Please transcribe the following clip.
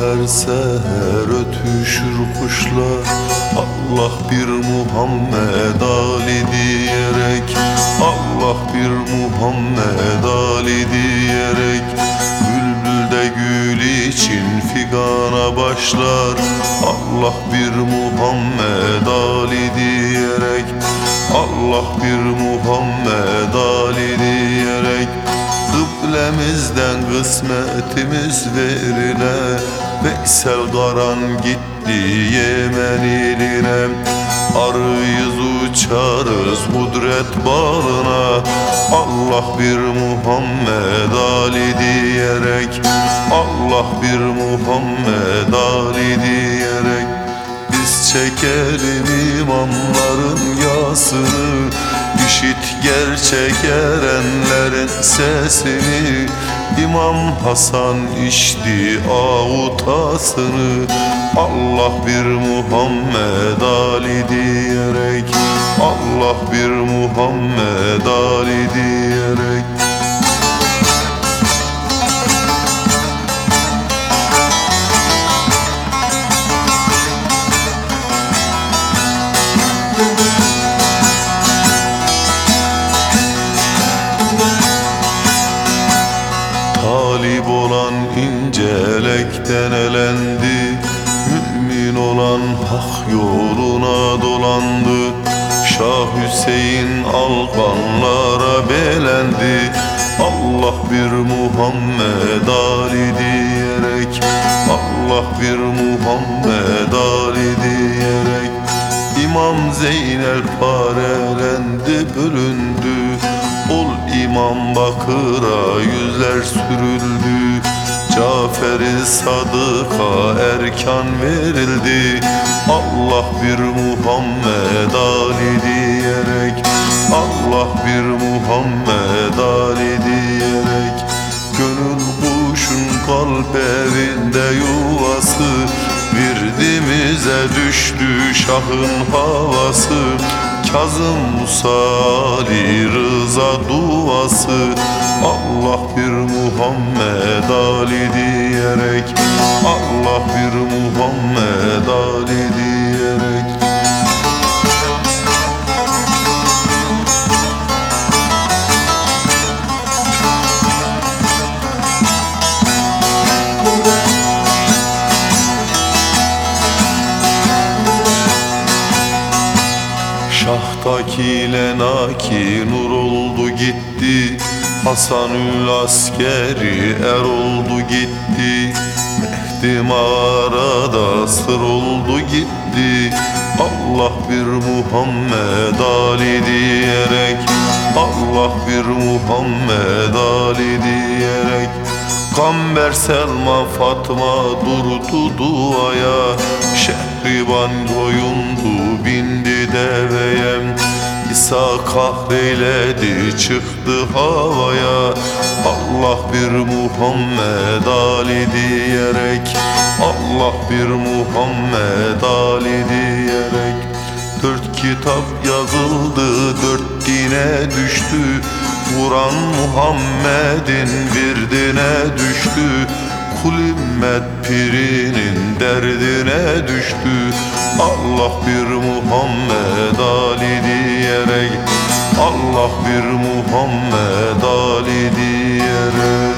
her seher ötüşür kuşlar. Allah bir Muhammed Ali diyerek Allah bir Muhammed Ali diyerek Bülbül de gül için figana başlar. Allah bir Muhammed Ali diyerek Allah bir Muhammed Ali diyerek Kıblemizden kısmetimiz verile Veysel Karan gitti Yemen iline. Arıyız uçarız kudret bağına Allah bir Muhammed Ali diyerek Allah bir Muhammed Ali diyerek. Biz çekelim imamların yasını İşit gerçek erenlerin sesini İmam Hasan içti avutasını Allah bir Muhammed Ali diyerek Allah bir Muhammed Ali diyerek Talip olan incelekten elendi Mümin olan hak yoluna dolandı. Şah Hüseyin alkanlara belendi Allah bir Muhammed Ali diyerek Allah bir Muhammed Ali diyerek. İmam Zeynel parelendi bölündü İmam Bakır'a yüzler sürüldü. Cafer-i Sadık'a erkan verildi. Allah bir Muhammed Ali diyerek Allah bir Muhammed Ali diyerek Gönül kuşun kalp evinde yuvası Virdimize düştü şahın havası Kazım Musali Rıza duası Allah bir Muhammed Ali diyerek Allah bir Muhammed Ali diyerek Şahtaki lenaki nur oldu gitti. Hasanül askeri er oldu gitti. Mehdi mağarada sır oldu gitti. Allah bir Muhammed Ali diyerek Allah bir Muhammed Ali diyerek. Kamber Selma Fatma durdu duaya Şehriban koyundu İsa kahreyledi çıktı havaya. Allah bir Muhammed Ali diyerek Allah bir Muhammed Ali diyerek. Dört kitap yazıldı dört dine düştü. Kur'an Muhammed'in birdine düştü Kul ümmet pirinin derdine düştü. Allah bir Muhammed Ali diyerek Allah bir Muhammed Ali diyerek